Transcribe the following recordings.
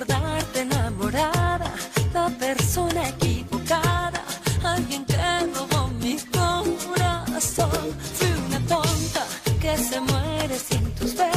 recordarte enamorada, la persona equivocada, alguien que robó mi corazón. Fui una tonta que se muere sin tus besos.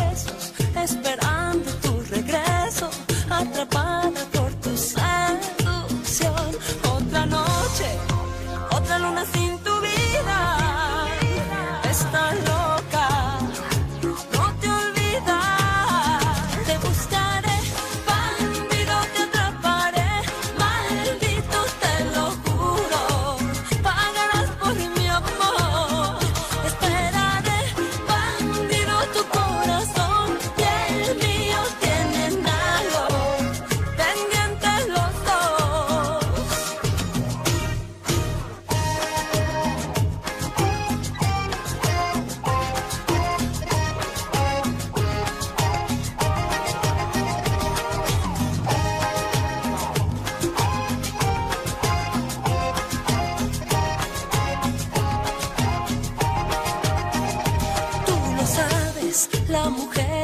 La mujer